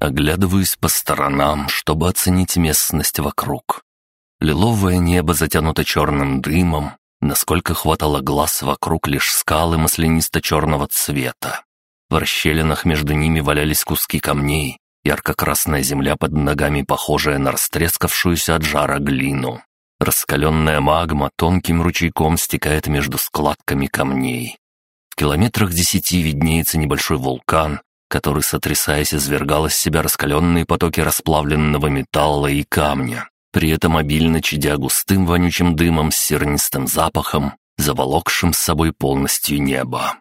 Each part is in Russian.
Оглядываюсь по сторонам, чтобы оценить местность вокруг. Лиловое небо затянуто черным дымом, насколько хватало глаз вокруг лишь скалы маслянисто-черного цвета. В расщелинах между ними валялись куски камней, ярко-красная земля под ногами, похожая на растрескавшуюся от жара глину. Раскаленная магма тонким ручейком стекает между складками камней. В километрах десяти виднеется небольшой вулкан, который, сотрясаясь, извергал из себя раскаленные потоки расплавленного металла и камня, при этом обильно чадя густым вонючим дымом с сернистым запахом, заволокшим с собой полностью небо.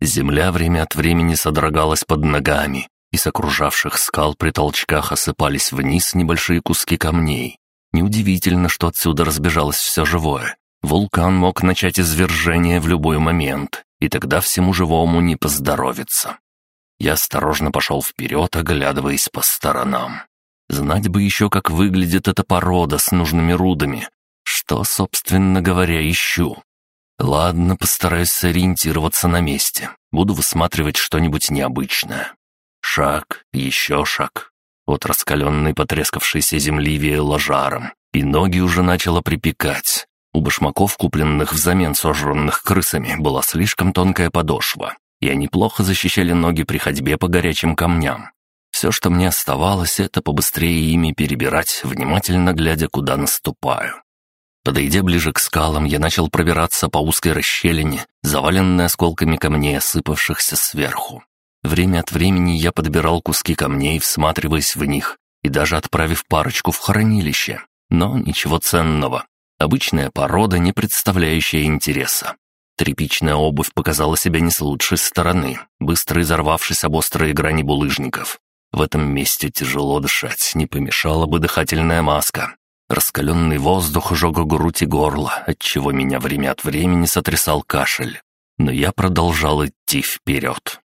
Земля время от времени содрогалась под ногами, и с окружавших скал при толчках осыпались вниз небольшие куски камней. Неудивительно, что отсюда разбежалось все живое. Вулкан мог начать извержение в любой момент, и тогда всему живому не поздоровится. Я осторожно пошел вперед, оглядываясь по сторонам. Знать бы еще, как выглядит эта порода с нужными рудами. Что, собственно говоря, ищу. Ладно, постараюсь сориентироваться на месте. Буду высматривать что-нибудь необычное. Шаг, еще шаг. От раскаленной потрескавшейся земли веяло жаром, и ноги уже начало припекать. У башмаков, купленных взамен сожранных крысами, была слишком тонкая подошва, и они плохо защищали ноги при ходьбе по горячим камням. Все, что мне оставалось, это побыстрее ими перебирать, внимательно глядя, куда наступаю. Подойдя ближе к скалам, я начал пробираться по узкой расщелине, заваленной осколками камней, осыпавшихся сверху. Время от времени я подбирал куски камней, всматриваясь в них, и даже отправив парочку в хранилище. Но ничего ценного. Обычная порода, не представляющая интереса. Тряпичная обувь показала себя не с лучшей стороны, быстро изорвавшись об острые грани булыжников. В этом месте тяжело дышать, не помешала бы дыхательная маска. Раскаленный воздух жег грудь и горло, отчего меня время от времени сотрясал кашель. Но я продолжал идти вперед.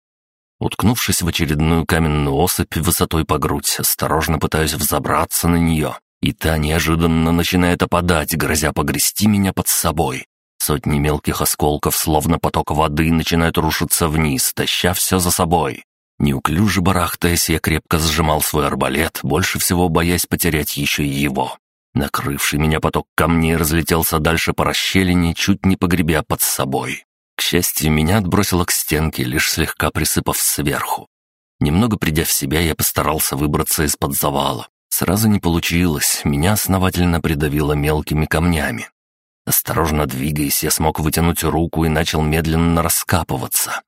Уткнувшись в очередную каменную осыпь высотой по грудь, осторожно пытаюсь взобраться на нее, и та неожиданно начинает опадать, грозя погрести меня под собой. Сотни мелких осколков, словно поток воды, начинают рушиться вниз, таща все за собой. Неуклюже барахтаясь, я крепко сжимал свой арбалет, больше всего боясь потерять еще и его. Накрывший меня поток камней разлетелся дальше по расщелине, чуть не погребя под собой. К счастью, меня отбросило к стенке, лишь слегка присыпав сверху. Немного придя в себя, я постарался выбраться из-под завала. Сразу не получилось, меня основательно придавило мелкими камнями. Осторожно двигаясь, я смог вытянуть руку и начал медленно раскапываться.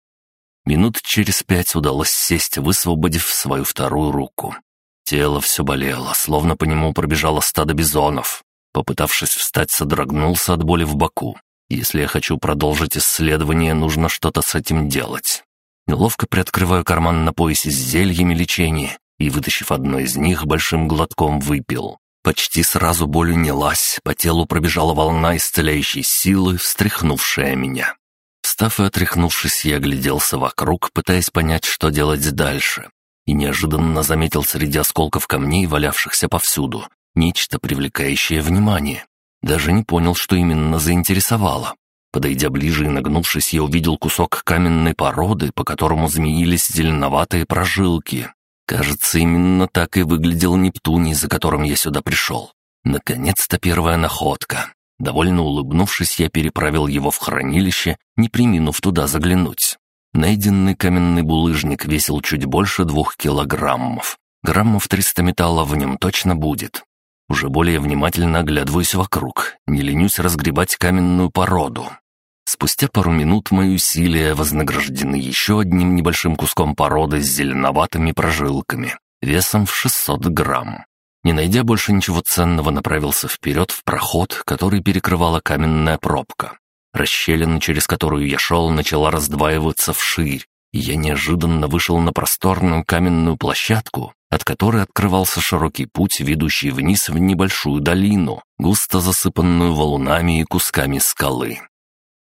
Минут через пять удалось сесть, высвободив свою вторую руку. Тело все болело, словно по нему пробежало стадо бизонов. Попытавшись встать, содрогнулся от боли в боку. Если я хочу продолжить исследование, нужно что-то с этим делать. Неловко приоткрываю карман на поясе с зельями лечения и, вытащив одно из них, большим глотком выпил. Почти сразу боль унялась, по телу пробежала волна исцеляющей силы, встряхнувшая меня. Встав и отряхнувшись, я огляделся вокруг, пытаясь понять, что делать дальше. И неожиданно заметил среди осколков камней, валявшихся повсюду, нечто привлекающее внимание. Даже не понял, что именно заинтересовало. Подойдя ближе и нагнувшись, я увидел кусок каменной породы, по которому змеились зеленоватые прожилки. Кажется, именно так и выглядел Нептуний, за которым я сюда пришел. Наконец-то первая находка. Довольно улыбнувшись, я переправил его в хранилище, не приминув туда заглянуть. Найденный каменный булыжник весил чуть больше двух килограммов. Граммов триста металла в нем точно будет. Уже более внимательно оглядываюсь вокруг, не ленюсь разгребать каменную породу. Спустя пару минут мои усилия вознаграждены еще одним небольшим куском породы с зеленоватыми прожилками, весом в 600 грамм. Не найдя больше ничего ценного, направился вперед в проход, который перекрывала каменная пробка. Расщелина, через которую я шел, начала раздваиваться вширь, и я неожиданно вышел на просторную каменную площадку, от которой открывался широкий путь, ведущий вниз в небольшую долину, густо засыпанную валунами и кусками скалы.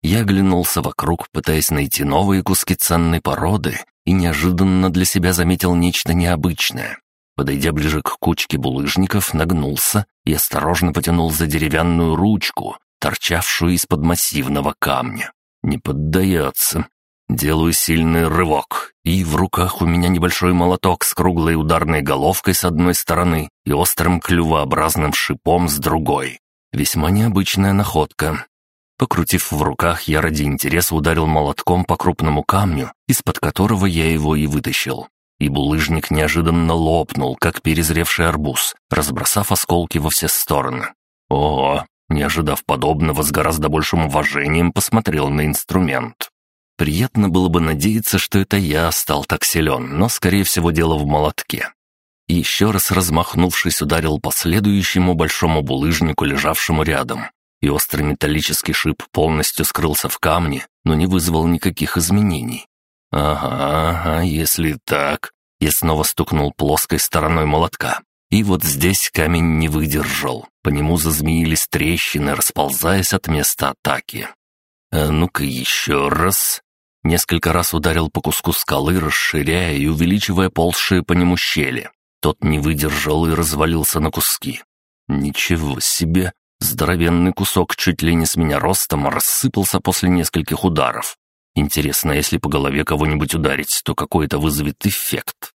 Я оглянулся вокруг, пытаясь найти новые куски ценной породы, и неожиданно для себя заметил нечто необычное. Подойдя ближе к кучке булыжников, нагнулся и осторожно потянул за деревянную ручку, торчавшую из-под массивного камня. Не поддается. Делаю сильный рывок, и в руках у меня небольшой молоток с круглой ударной головкой с одной стороны и острым клювообразным шипом с другой. Весьма необычная находка. Покрутив в руках, я ради интереса ударил молотком по крупному камню, из-под которого я его и вытащил. И булыжник неожиданно лопнул, как перезревший арбуз, разбросав осколки во все стороны. Ого, не ожидав подобного, с гораздо большим уважением посмотрел на инструмент. Приятно было бы надеяться, что это я стал так силен, но, скорее всего, дело в молотке. Еще раз размахнувшись, ударил по следующему большому булыжнику, лежавшему рядом. И острый металлический шип полностью скрылся в камне, но не вызвал никаких изменений. «Ага, ага, если так...» Я снова стукнул плоской стороной молотка. И вот здесь камень не выдержал. По нему зазмеились трещины, расползаясь от места атаки. «А ну-ка еще раз...» Несколько раз ударил по куску скалы, расширяя и увеличивая ползшие по нему щели. Тот не выдержал и развалился на куски. Ничего себе! Здоровенный кусок чуть ли не с меня ростом рассыпался после нескольких ударов. Интересно, если по голове кого-нибудь ударить, то какой это вызовет эффект?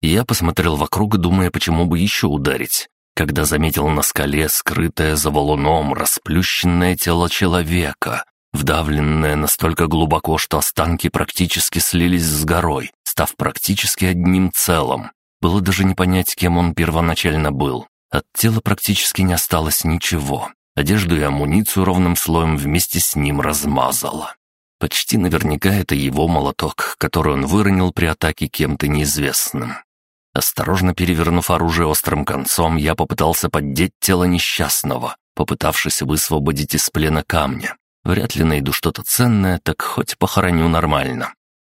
Я посмотрел вокруг, думая, почему бы еще ударить, когда заметил на скале скрытое за валуном расплющенное тело человека, вдавленное настолько глубоко, что останки практически слились с горой, став практически одним целым. Было даже не понять, кем он первоначально был. От тела практически не осталось ничего. Одежду и амуницию ровным слоем вместе с ним размазало. Почти наверняка это его молоток, который он выронил при атаке кем-то неизвестным. Осторожно перевернув оружие острым концом, я попытался поддеть тело несчастного, попытавшись высвободить из плена камня. Вряд ли найду что-то ценное, так хоть похороню нормально.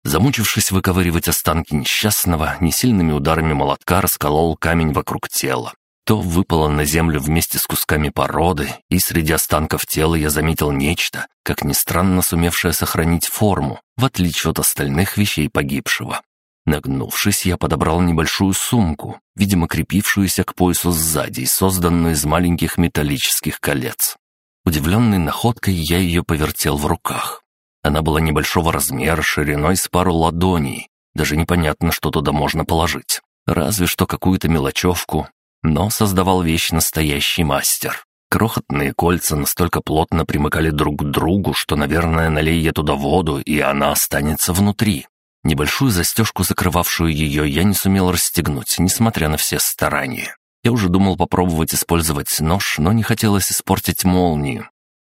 Замучившись выковыривать останки несчастного, несильными ударами молотка расколол камень вокруг тела. То выпало на землю вместе с кусками породы, и среди останков тела я заметил нечто, как ни странно сумевшее сохранить форму, в отличие от остальных вещей погибшего. Нагнувшись, я подобрал небольшую сумку, видимо, крепившуюся к поясу сзади и созданную из маленьких металлических колец. Удивленный находкой, я ее повертел в руках. Она была небольшого размера, шириной с пару ладоней. Даже непонятно, что туда можно положить. Разве что какую-то мелочевку. Но создавал вещь настоящий мастер. Крохотные кольца настолько плотно примыкали друг к другу, что, наверное, налей я туда воду, и она останется внутри. Небольшую застежку, закрывавшую ее, я не сумел расстегнуть, несмотря на все старания. Я уже думал попробовать использовать нож, но не хотелось испортить молнию.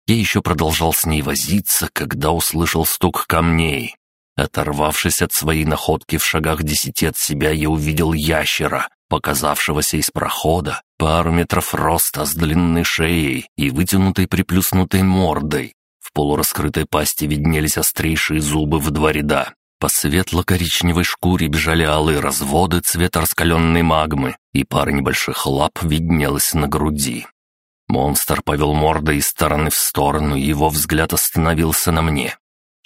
Я еще продолжал с ней возиться, когда услышал стук камней. Оторвавшись от своей находки в шагах десяти от себя, я увидел ящера, показавшегося из прохода, пару метров роста с длинной шеей и вытянутой приплюснутой мордой. В полураскрытой пасти виднелись острейшие зубы в два ряда. По светло-коричневой шкуре бежали алые разводы цвета раскаленной магмы, и пара небольших лап виднелась на груди. Монстр повел мордой из стороны в сторону, и его взгляд остановился на мне.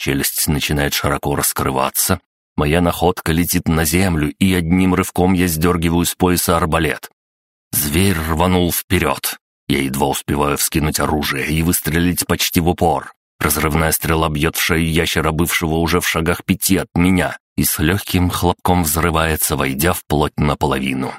Челюсть начинает широко раскрываться. Моя находка летит на землю, и одним рывком я сдергиваю с пояса арбалет. Зверь рванул вперед. Я едва успеваю вскинуть оружие и выстрелить почти в упор. Разрывная стрела бьет в шею ящера, бывшего уже в шагах пяти от меня, и с легким хлопком взрывается, войдя в плоть наполовину.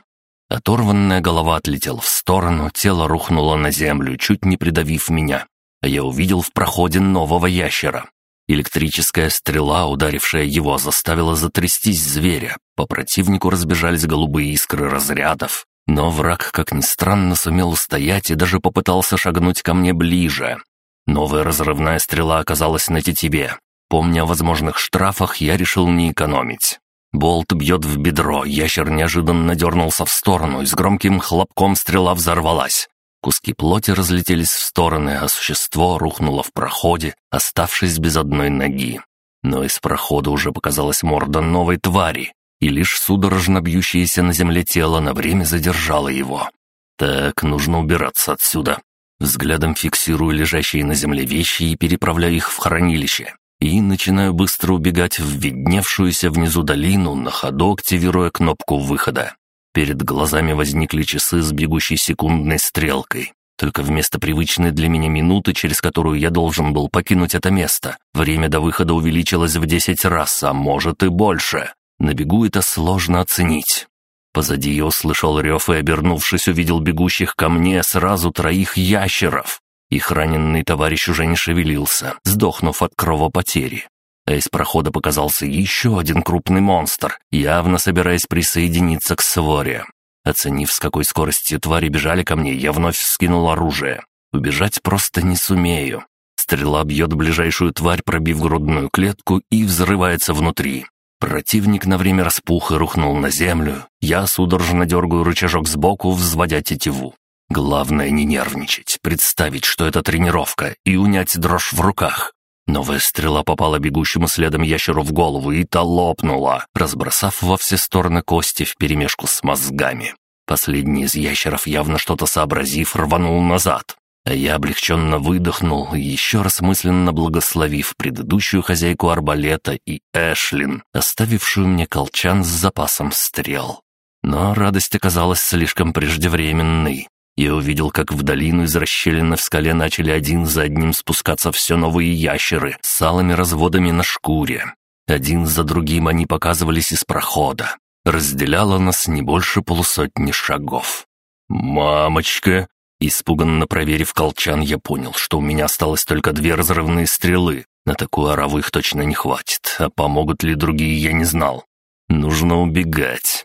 Оторванная голова отлетела в сторону, тело рухнуло на землю, чуть не придавив меня. А я увидел в проходе нового ящера. Электрическая стрела, ударившая его, заставила затрястись зверя. По противнику разбежались голубые искры разрядов. Но враг, как ни странно, сумел устоять и даже попытался шагнуть ко мне ближе. Новая разрывная стрела оказалась на тетиве. Помня о возможных штрафах, я решил не экономить. Болт бьет в бедро, ящер неожиданно дернулся в сторону, и с громким хлопком стрела взорвалась. Куски плоти разлетелись в стороны, а существо рухнуло в проходе, оставшись без одной ноги. Но из прохода уже показалась морда новой твари, и лишь судорожно бьющееся на земле тело на время задержало его. Так, нужно убираться отсюда. Взглядом фиксирую лежащие на земле вещи и переправляю их в хранилище. И начинаю быстро убегать в видневшуюся внизу долину, на ходу активируя кнопку выхода. Перед глазами возникли часы с бегущей секундной стрелкой. Только вместо привычной для меня минуты, через которую я должен был покинуть это место, время до выхода увеличилось в десять раз, а может и больше. На бегу это сложно оценить. Позади я услышал рев и, обернувшись, увидел бегущих ко мне сразу троих ящеров. Их раненый товарищ уже не шевелился, сдохнув от кровопотери. А из прохода показался еще один крупный монстр, явно собираясь присоединиться к своре. Оценив, с какой скоростью твари бежали ко мне, я вновь вскинул оружие. Убежать просто не сумею. Стрела бьет ближайшую тварь, пробив грудную клетку, и взрывается внутри. Противник на время распух и рухнул на землю. Я судорожно дергаю рычажок сбоку, взводя тетиву. Главное не нервничать, представить, что это тренировка, и унять дрожь в руках. Новая стрела попала бегущему следом ящеру в голову, и та лопнула, разбросав во все стороны кости вперемешку с мозгами. Последний из ящеров, явно что-то сообразив, рванул назад. А я облегченно выдохнул, еще раз мысленно благословив предыдущую хозяйку арбалета и Эшлин, оставившую мне колчан с запасом стрел. Но радость оказалась слишком преждевременной. Я увидел, как в долину из расщелины в скале начали один за одним спускаться все новые ящеры с алыми разводами на шкуре. Один за другим они показывались из прохода. Разделяло нас не больше полусотни шагов. «Мамочка!» Испуганно проверив колчан, я понял, что у меня осталось только две разрывные стрелы. На такую ораву их точно не хватит, а помогут ли другие, я не знал. Нужно убегать.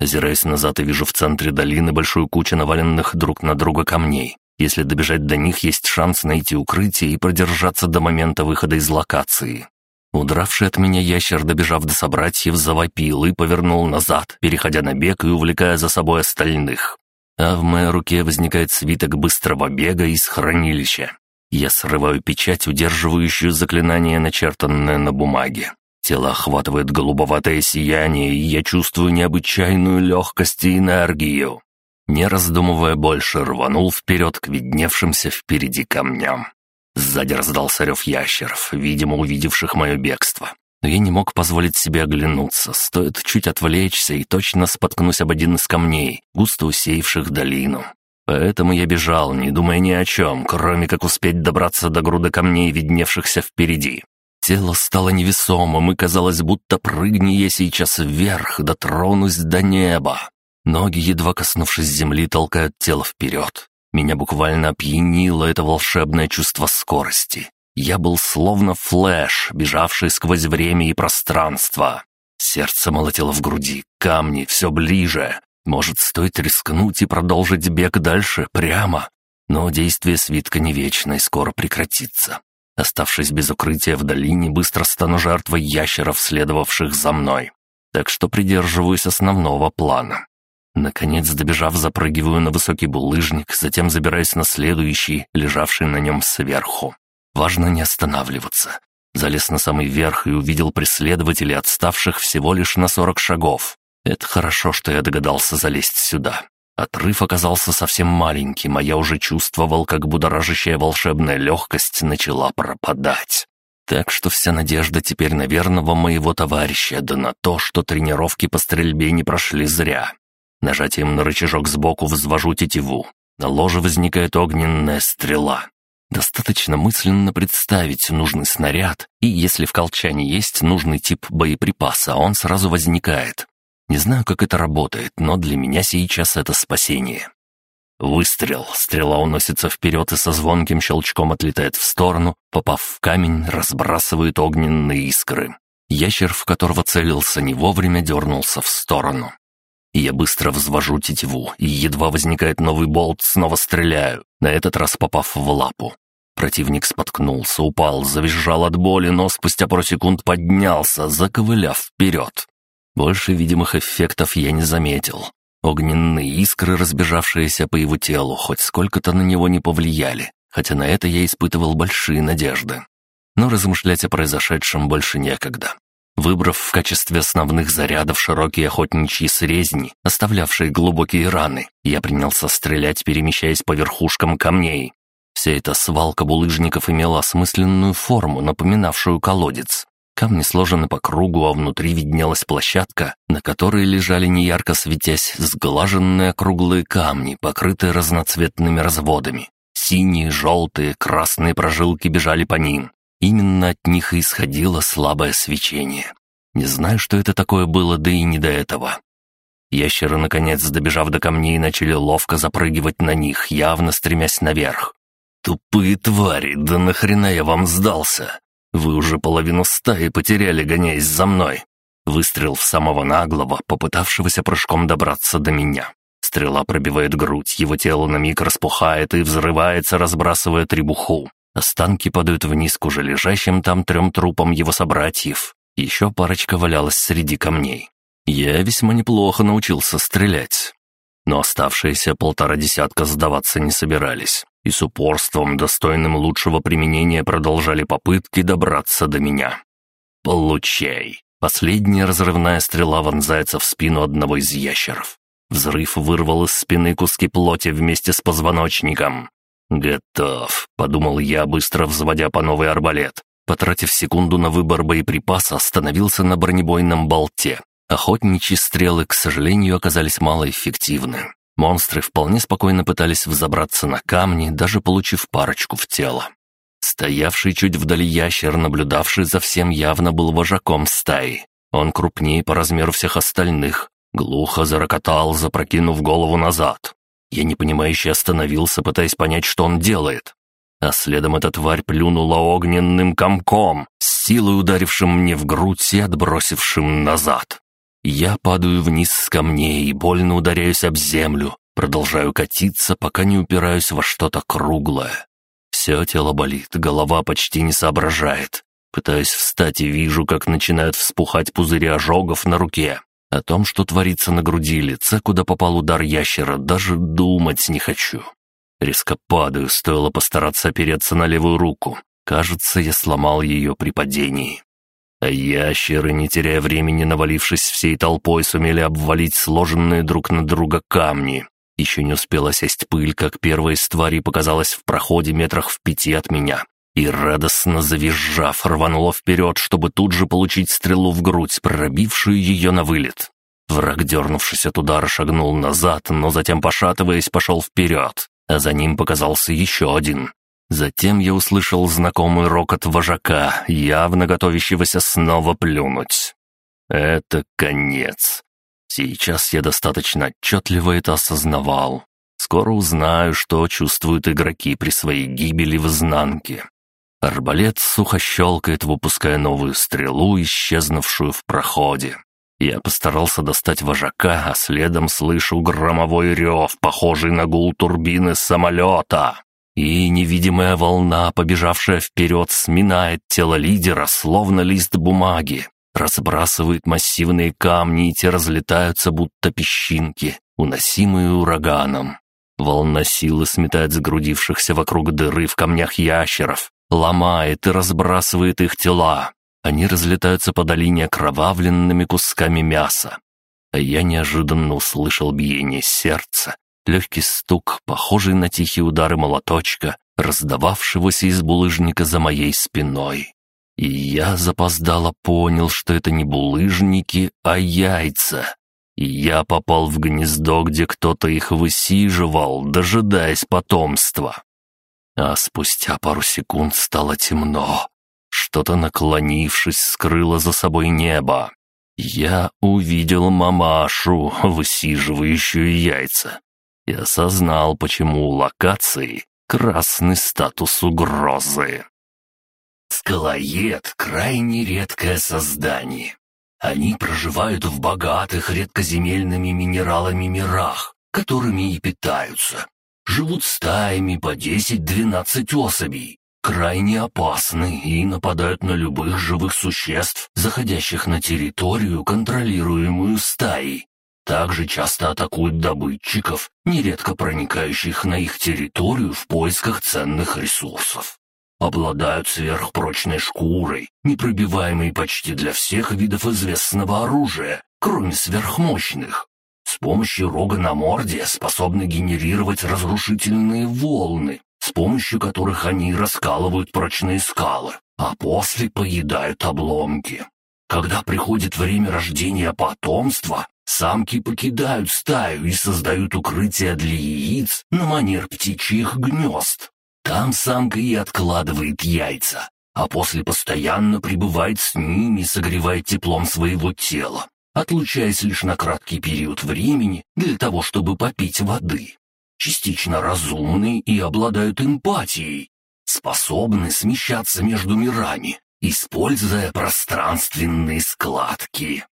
Озираясь назад и вижу в центре долины большую кучу наваленных друг на друга камней. Если добежать до них, есть шанс найти укрытие и продержаться до момента выхода из локации. Удравший от меня ящер, добежав до собратьев, завопил и повернул назад, переходя на бег и увлекая за собой остальных а в моей руке возникает свиток быстрого бега из хранилища. Я срываю печать, удерживающую заклинание, начертанное на бумаге. Тело охватывает голубоватое сияние, и я чувствую необычайную легкость и энергию. Не раздумывая больше, рванул вперед к видневшимся впереди камням. Сзади раздался рев ящеров, видимо, увидевших мое бегство но я не мог позволить себе оглянуться. Стоит чуть отвлечься и точно споткнусь об один из камней, густо усеявших долину. Поэтому я бежал, не думая ни о чем, кроме как успеть добраться до груды камней, видневшихся впереди. Тело стало невесомым, и казалось, будто прыгни я сейчас вверх, дотронусь до неба. Ноги, едва коснувшись земли, толкают тело вперед. Меня буквально опьянило это волшебное чувство скорости. Я был словно Флэш, бежавший сквозь время и пространство. Сердце молотило в груди, камни все ближе. Может, стоит рискнуть и продолжить бег дальше, прямо? Но действие свитка не вечно и скоро прекратится. Оставшись без укрытия в долине, быстро стану жертвой ящеров, следовавших за мной. Так что придерживаюсь основного плана. Наконец, добежав, запрыгиваю на высокий булыжник, затем забираюсь на следующий, лежавший на нем сверху. Важно не останавливаться. Залез на самый верх и увидел преследователей, отставших всего лишь на сорок шагов. Это хорошо, что я догадался залезть сюда. Отрыв оказался совсем маленьким, а я уже чувствовал, как будоражащая волшебная легкость начала пропадать. Так что вся надежда теперь на верного моего товарища, да на то, что тренировки по стрельбе не прошли зря. Нажатием на рычажок сбоку взвожу тетиву. На ложе возникает огненная стрела. Достаточно мысленно представить нужный снаряд, и если в колчане есть нужный тип боеприпаса, он сразу возникает. Не знаю, как это работает, но для меня сейчас это спасение. Выстрел. Стрела уносится вперед и со звонким щелчком отлетает в сторону, попав в камень, разбрасывает огненные искры. Ящер, в которого целился, не вовремя дернулся в сторону. Я быстро взвожу тетиву, и едва возникает новый болт, снова стреляю, на этот раз попав в лапу. Противник споткнулся, упал, завизжал от боли, но спустя пару секунд поднялся, заковыляв вперед. Больше видимых эффектов я не заметил. Огненные искры, разбежавшиеся по его телу, хоть сколько-то на него не повлияли, хотя на это я испытывал большие надежды. Но размышлять о произошедшем больше некогда. Выбрав в качестве основных зарядов широкие охотничьи срезни, оставлявшие глубокие раны, я принялся стрелять, перемещаясь по верхушкам камней. Вся эта свалка булыжников имела осмысленную форму, напоминавшую колодец. Камни сложены по кругу, а внутри виднелась площадка, на которой лежали неярко светясь сглаженные круглые камни, покрытые разноцветными разводами. Синие, желтые, красные прожилки бежали по ним. Именно от них исходило слабое свечение. Не знаю, что это такое было, да и не до этого. Ящеры, наконец, добежав до камней, начали ловко запрыгивать на них, явно стремясь наверх. «Тупые твари, да нахрена я вам сдался? Вы уже половину стаи потеряли, гоняясь за мной. Выстрел в самого наглого, попытавшегося прыжком добраться до меня. Стрела пробивает грудь, его тело на миг распухает и взрывается, разбрасывая требуху. Останки падают вниз к уже лежащим там трем трупам его собратьев. Еще парочка валялась среди камней. Я весьма неплохо научился стрелять. Но оставшиеся полтора десятка сдаваться не собирались и с упорством, достойным лучшего применения, продолжали попытки добраться до меня. «Получай!» Последняя разрывная стрела вонзается в спину одного из ящеров. Взрыв вырвал из спины куски плоти вместе с позвоночником. «Готов», — подумал я, быстро взводя по новый арбалет. Потратив секунду на выбор боеприпаса, остановился на бронебойном болте. Охотничьи стрелы, к сожалению, оказались малоэффективны. Монстры вполне спокойно пытались взобраться на камни, даже получив парочку в тело. Стоявший чуть вдали ящер, наблюдавший за всем, явно был вожаком стаи. Он крупнее по размеру всех остальных. Глухо зарокотал, запрокинув голову назад. Я непонимающе остановился, пытаясь понять, что он делает. А следом эта тварь плюнула огненным комком, силой ударившим мне в грудь и отбросившим назад. Я падаю вниз с камней и больно ударяюсь об землю, продолжаю катиться, пока не упираюсь во что-то круглое. Все тело болит, голова почти не соображает. Пытаюсь встать и вижу, как начинают вспухать пузыри ожогов на руке. О том, что творится на груди лица, куда попал удар ящера, даже думать не хочу. Резко падаю, стоило постараться опереться на левую руку. Кажется, я сломал ее при падении. А ящеры, не теряя времени, навалившись всей толпой, сумели обвалить сложенные друг на друга камни. Еще не успела сесть пыль, как первая из тварей показалась в проходе метрах в пяти от меня. И радостно завизжав, рванула вперед, чтобы тут же получить стрелу в грудь, пробившую ее на вылет. Враг, дернувшись от удара, шагнул назад, но затем, пошатываясь, пошел вперед, а за ним показался еще один. Затем я услышал знакомый рокот вожака, явно готовящегося снова плюнуть. Это конец. Сейчас я достаточно отчетливо это осознавал. Скоро узнаю, что чувствуют игроки при своей гибели в изнанке. Арбалет сухо щелкает, выпуская новую стрелу, исчезнувшую в проходе. Я постарался достать вожака, а следом слышу громовой рев, похожий на гул турбины самолета и невидимая волна, побежавшая вперед, сминает тело лидера, словно лист бумаги, разбрасывает массивные камни, и те разлетаются, будто песчинки, уносимые ураганом. Волна силы сметает сгрудившихся вокруг дыры в камнях ящеров, ломает и разбрасывает их тела. Они разлетаются по долине окровавленными кусками мяса. А я неожиданно услышал биение сердца легкий стук, похожий на тихие удары молоточка, раздававшегося из булыжника за моей спиной. И я запоздало понял, что это не булыжники, а яйца. И я попал в гнездо, где кто-то их высиживал, дожидаясь потомства. А спустя пару секунд стало темно. Что-то, наклонившись, скрыло за собой небо. Я увидел мамашу, высиживающую яйца и осознал, почему у локации красный статус угрозы. Скалоед — крайне редкое создание. Они проживают в богатых редкоземельными минералами мирах, которыми и питаются. Живут стаями по 10-12 особей, крайне опасны и нападают на любых живых существ, заходящих на территорию, контролируемую стаей, также часто атакуют добытчиков, нередко проникающих на их территорию в поисках ценных ресурсов. Обладают сверхпрочной шкурой, непробиваемой почти для всех видов известного оружия, кроме сверхмощных. С помощью рога на морде способны генерировать разрушительные волны, с помощью которых они раскалывают прочные скалы, а после поедают обломки. Когда приходит время рождения потомства, самки покидают стаю и создают укрытие для яиц на манер птичьих гнезд. Там самка и откладывает яйца, а после постоянно пребывает с ними, согревая теплом своего тела, отлучаясь лишь на краткий период времени для того, чтобы попить воды. Частично разумны и обладают эмпатией, способны смещаться между мирами, используя пространственные складки.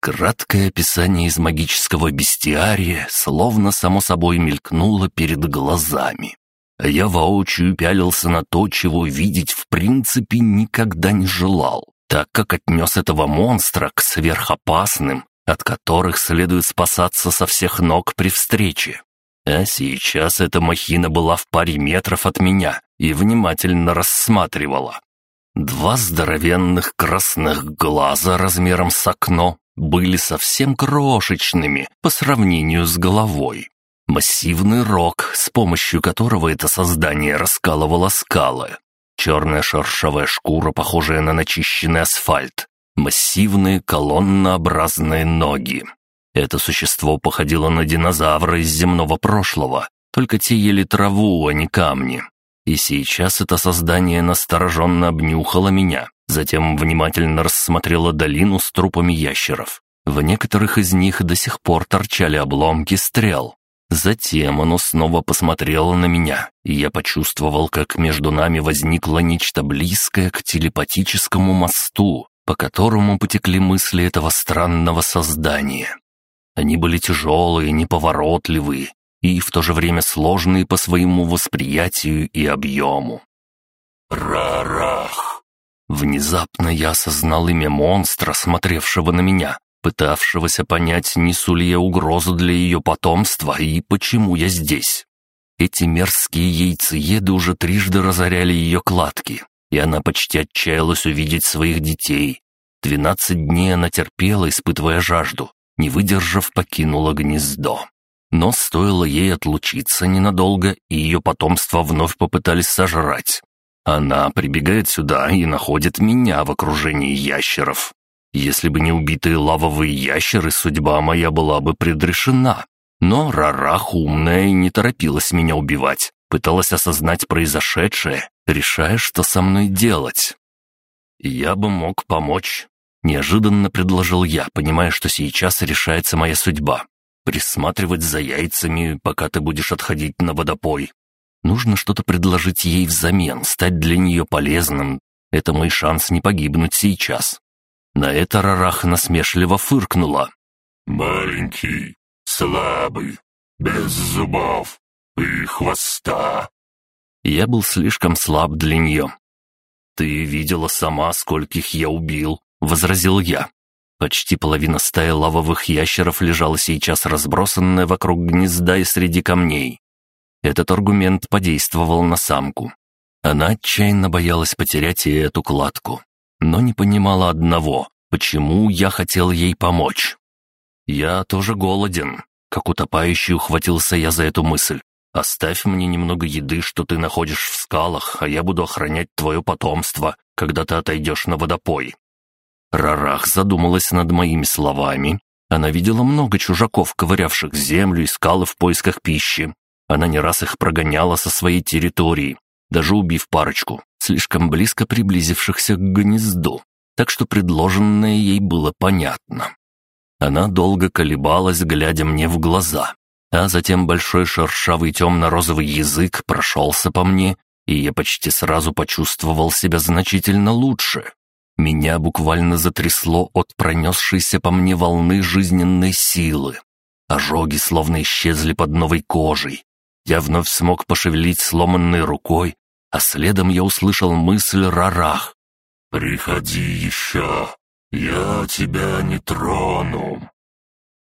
Краткое описание из магического бестиария словно само собой мелькнуло перед глазами. А я воочию пялился на то, чего видеть в принципе никогда не желал, так как отнес этого монстра к сверхопасным, от которых следует спасаться со всех ног при встрече. А сейчас эта махина была в паре метров от меня и внимательно рассматривала. Два здоровенных красных глаза размером с окно были совсем крошечными по сравнению с головой. Массивный рог, с помощью которого это создание раскалывало скалы. Черная шершавая шкура, похожая на начищенный асфальт. Массивные колоннообразные ноги. Это существо походило на динозавра из земного прошлого, только те ели траву, а не камни. И сейчас это создание настороженно обнюхало меня, затем внимательно рассмотрело долину с трупами ящеров. В некоторых из них до сих пор торчали обломки стрел. Затем оно снова посмотрело на меня, и я почувствовал, как между нами возникло нечто близкое к телепатическому мосту, по которому потекли мысли этого странного создания. Они были тяжелые, неповоротливые, и в то же время сложные по своему восприятию и объему. Рарах! Внезапно я осознал имя монстра, смотревшего на меня, пытавшегося понять, несу ли я угрозу для ее потомства и почему я здесь. Эти мерзкие яйцееды уже трижды разоряли ее кладки, и она почти отчаялась увидеть своих детей. Двенадцать дней она терпела, испытывая жажду, не выдержав, покинула гнездо. Но стоило ей отлучиться ненадолго, и ее потомство вновь попытались сожрать. Она прибегает сюда и находит меня в окружении ящеров. Если бы не убитые лавовые ящеры, судьба моя была бы предрешена. Но Рарах умная и не торопилась меня убивать, пыталась осознать произошедшее, решая, что со мной делать. «Я бы мог помочь», — неожиданно предложил я, понимая, что сейчас решается моя судьба присматривать за яйцами, пока ты будешь отходить на водопой. Нужно что-то предложить ей взамен, стать для нее полезным. Это мой шанс не погибнуть сейчас». На это Рарах насмешливо фыркнула. «Маленький, слабый, без зубов и хвоста». Я был слишком слаб для нее. «Ты видела сама, скольких я убил», — возразил я. Почти половина стаи лавовых ящеров лежала сейчас разбросанная вокруг гнезда и среди камней. Этот аргумент подействовал на самку. Она отчаянно боялась потерять и эту кладку, но не понимала одного, почему я хотел ей помочь. «Я тоже голоден», — как утопающий ухватился я за эту мысль. «Оставь мне немного еды, что ты находишь в скалах, а я буду охранять твое потомство, когда ты отойдешь на водопой. Рарах задумалась над моими словами. Она видела много чужаков, ковырявших землю и скалы в поисках пищи. Она не раз их прогоняла со своей территории, даже убив парочку, слишком близко приблизившихся к гнезду, так что предложенное ей было понятно. Она долго колебалась, глядя мне в глаза, а затем большой шершавый темно-розовый язык прошелся по мне, и я почти сразу почувствовал себя значительно лучше. Меня буквально затрясло от пронесшейся по мне волны жизненной силы. Ожоги словно исчезли под новой кожей. Я вновь смог пошевелить сломанной рукой, а следом я услышал мысль Рарах. «Приходи еще, я тебя не трону».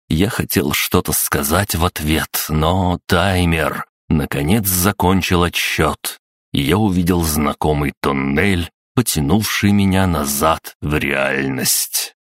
Я хотел что-то сказать в ответ, но таймер наконец закончил отсчет, и я увидел знакомый тоннель, потянувший меня назад в реальность.